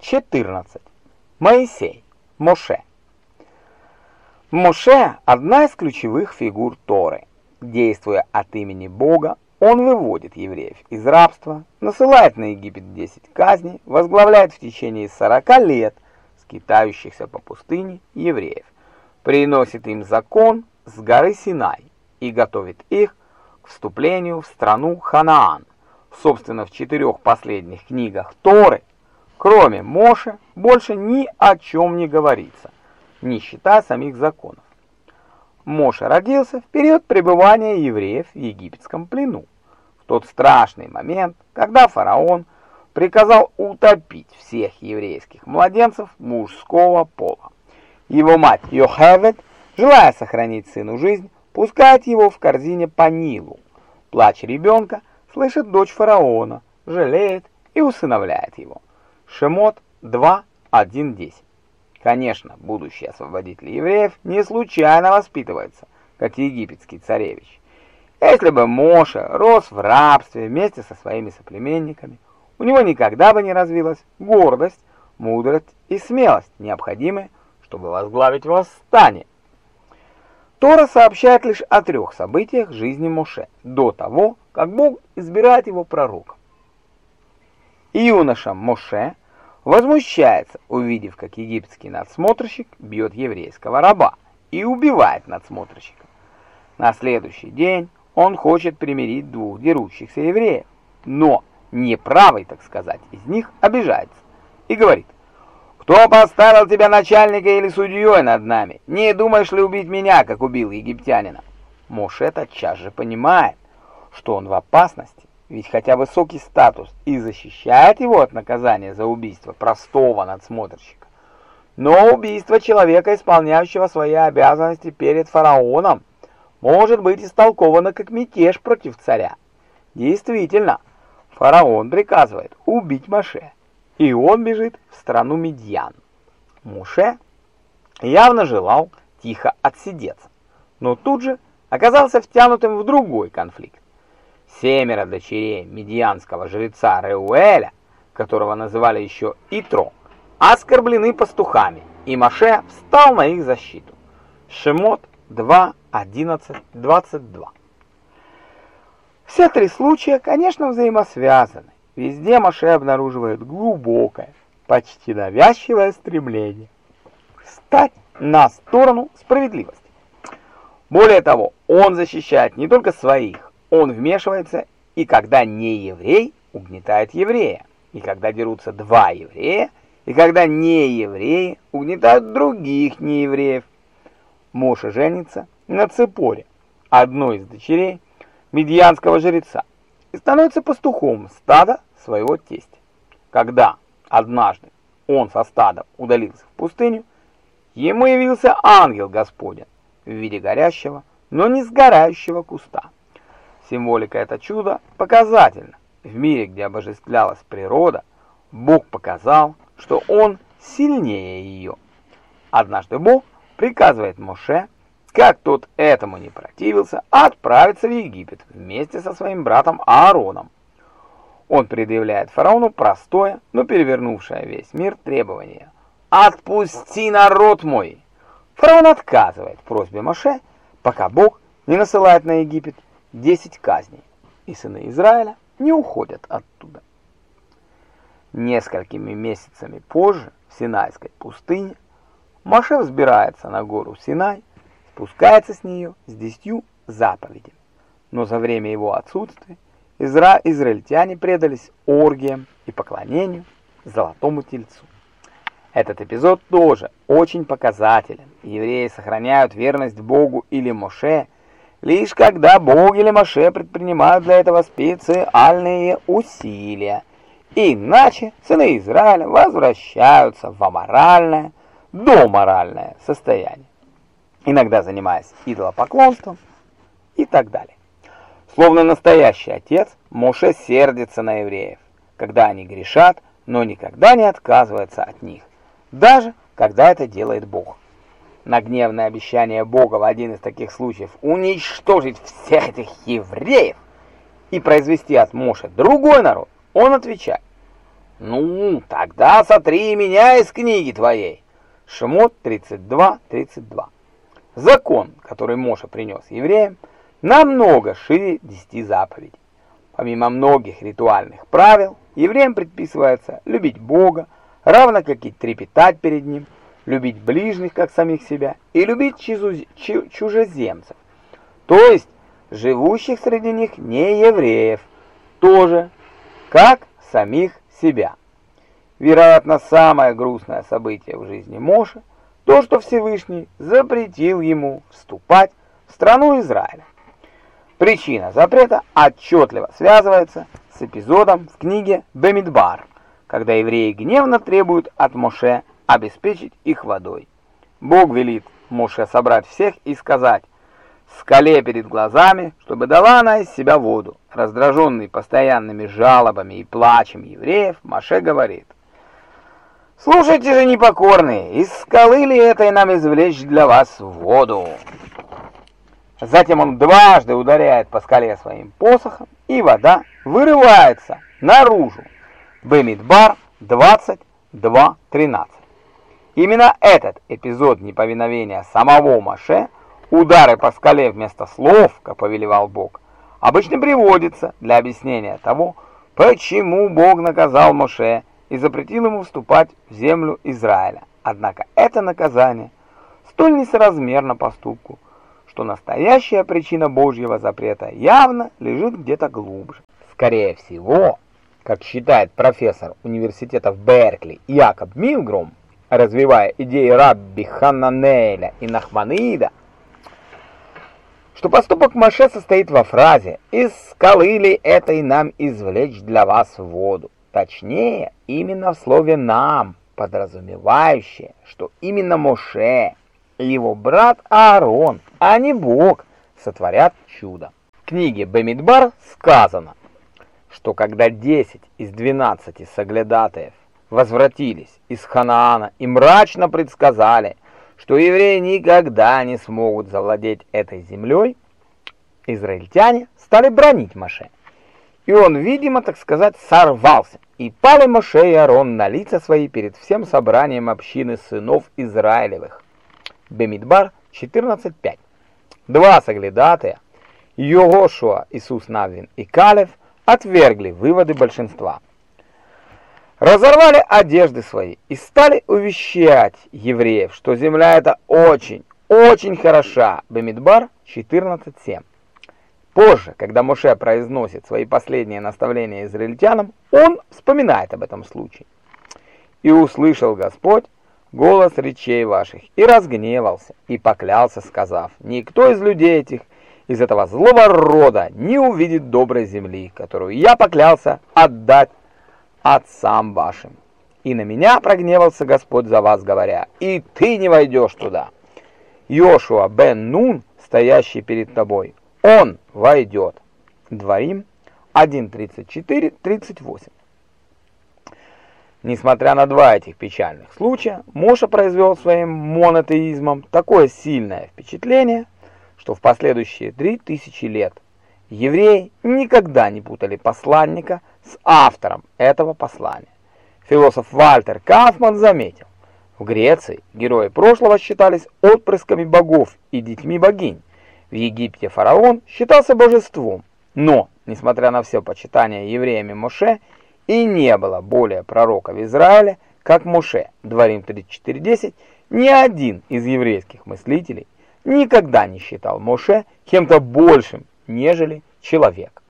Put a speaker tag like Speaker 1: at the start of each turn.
Speaker 1: 14. Моисей, Моше. Моше – одна из ключевых фигур Торы. Действуя от имени Бога, он выводит евреев из рабства, насылает на Египет 10 казней, возглавляет в течение 40 лет скитающихся по пустыне евреев, приносит им закон с горы Синай и готовит их к вступлению в страну Ханаан. Собственно, в четырех последних книгах Торы, кроме Моше, больше ни о чем не говорится, не считая самих законов. Моше родился в период пребывания евреев в египетском плену, в тот страшный момент, когда фараон приказал утопить всех еврейских младенцев мужского пола. Его мать Йохевед, желая сохранить сыну жизнь, пускает его в корзине по Нилу. Плач ребенка слышит дочь фараона, жалеет и усыновляет его. Шемот 2.1.10 Конечно, будущий освободитель евреев не случайно воспитывается, как египетский царевич. Если бы Моше рос в рабстве вместе со своими соплеменниками, у него никогда бы не развилась гордость, мудрость и смелость, необходимые, чтобы возглавить восстание. Тора сообщает лишь о трех событиях жизни Моше до того, как Бог избирает его пророком. Юноша Моше – возмущается, увидев, как египетский надсмотрщик бьет еврейского раба и убивает надсмотрщика. На следующий день он хочет примирить двух дерущихся евреев, но неправый, так сказать, из них обижается и говорит, «Кто поставил тебя начальника или судьей над нами? Не думаешь ли убить меня, как убил египтянина?» Моше тотчас же понимает, что он в опасности, ведь хотя высокий статус и защищает его от наказания за убийство простого надсмотрщика, но убийство человека, исполняющего свои обязанности перед фараоном, может быть истолковано как мятеж против царя. Действительно, фараон приказывает убить Моше, и он бежит в страну Медьян. Моше явно желал тихо отсидеться, но тут же оказался втянутым в другой конфликт. Семеро дочерей медианского жреца Реуэля, которого называли еще Итро, оскорблены пастухами, и Маше встал на их защиту. Шемот 2, 11, 22. Все три случая, конечно, взаимосвязаны. Везде Маше обнаруживает глубокое, почти навязчивое стремление стать на сторону справедливости. Более того, он защищает не только своих, он вмешивается, и когда не еврей, угнетает еврея. И когда дерутся два еврея, и когда не евреи угнетают других неевреев. Моша женится на Цепоре, одной из дочерей медьянского жреца, и становится пастухом стада своего тестя. Когда однажды он со стадом удалился в пустыню, ему явился ангел Господень в виде горящего, но не сгорающего куста. Символика это чудо показательна. В мире, где обожествлялась природа, Бог показал, что Он сильнее ее. Однажды Бог приказывает Моше, как тот этому не противился, отправиться в Египет вместе со своим братом Аароном. Он предъявляет фараону простое, но перевернувшее весь мир требование. «Отпусти народ мой!» Фараон отказывает просьбе Моше, пока Бог не насылает на Египет 10 казней, и сыны Израиля не уходят оттуда. Несколькими месяцами позже в Синайской пустыне Моше взбирается на гору Синай, спускается с нее с десятью заповедями. Но за время его отсутствия изра израильтяне предались оргиям и поклонению золотому тельцу. Этот эпизод тоже очень показателен. Евреи сохраняют верность Богу или Моше – лишь когда Бог или Маше предпринимают для этого специальные усилия. Иначе сыны Израиля возвращаются в аморальное, доморальное состояние, иногда занимаясь идолопоклонством и так далее. Словно настоящий отец, Моше сердится на евреев, когда они грешат, но никогда не отказывается от них, даже когда это делает Бог на гневное обещание Бога в один из таких случаев уничтожить всех этих евреев и произвести от Моше другой народ, он отвечает, Ну, тогда сотри меня из книги твоей. Шмот 32.32. Закон, который Моша принес евреям, намного шире десяти заповедей. Помимо многих ритуальных правил, евреям предписывается любить Бога, равно как и трепетать перед Ним, любить ближних, как самих себя, и любить чужеземцев, то есть живущих среди них не евреев, тоже, как самих себя. Вероятно, самое грустное событие в жизни Моше – то, что Всевышний запретил ему вступать в страну Израиля. Причина запрета отчетливо связывается с эпизодом в книге Бемидбар, когда евреи гневно требуют от Моше обеспечить их водой. Бог велит Моше собрать всех и сказать скале перед глазами, чтобы дала она из себя воду. Раздраженный постоянными жалобами и плачем евреев, Моше говорит, «Слушайте же, непокорные, из скалы ли этой нам извлечь для вас воду?» Затем он дважды ударяет по скале своим посохом, и вода вырывается наружу. Бемидбар 22.13. Именно этот эпизод неповиновения самого Маше, удары по скале вместо слов, как повелевал Бог, обычно приводится для объяснения того, почему Бог наказал Моше и запретил ему вступать в землю Израиля. Однако это наказание столь несоразмерно поступку, что настоящая причина Божьего запрета явно лежит где-то глубже. Скорее всего, как считает профессор университета в Беркли Якоб Милгром, развивая идеи Рабби Хананеля и Нахманида, что поступок Маше состоит во фразе «Из скалы ли этой нам извлечь для вас воду?» Точнее, именно в слове «нам», подразумевающее, что именно Моше и его брат Аарон, а не Бог, сотворят чудо. В книге Бемидбар сказано, что когда 10 из 12 соглядатаев возвратились из Ханаана и мрачно предсказали, что евреи никогда не смогут завладеть этой землей, израильтяне стали бронить Моше. И он, видимо, так сказать, сорвался. И пали Моше и Аарон на лица свои перед всем собранием общины сынов Израилевых. Бемидбар 14.5. Два соглядатая, Йогошуа, Иисус Навин и Калев, отвергли выводы большинства разорвали одежды свои и стали увещать евреев, что земля эта очень, очень хороша. Бемидбар 14.7. Позже, когда Моше произносит свои последние наставления израильтянам, он вспоминает об этом случае. «И услышал Господь голос речей ваших, и разгневался, и поклялся, сказав, «Никто из людей этих, из этого злого рода, не увидит доброй земли, которую я поклялся отдать отцам вашим. И на меня прогневался Господь за вас, говоря, и ты не войдешь туда. Йошуа бен Нун, стоящий перед тобой, он войдет. Дворим 1.34-38. Несмотря на два этих печальных случая, Моша произвел своим монотеизмом такое сильное впечатление, что в последующие три тысячи лет евреи никогда не путали посланника с автором этого послания. Философ Вальтер Кафман заметил, в Греции герои прошлого считались отпрысками богов и детьми богинь. В Египте фараон считался божеством, но, несмотря на все почитание евреями Моше, и не было более пророка в Израиле, как Моше, Дворим 34.10, ни один из еврейских мыслителей никогда не считал Моше кем-то большим, нежели человек.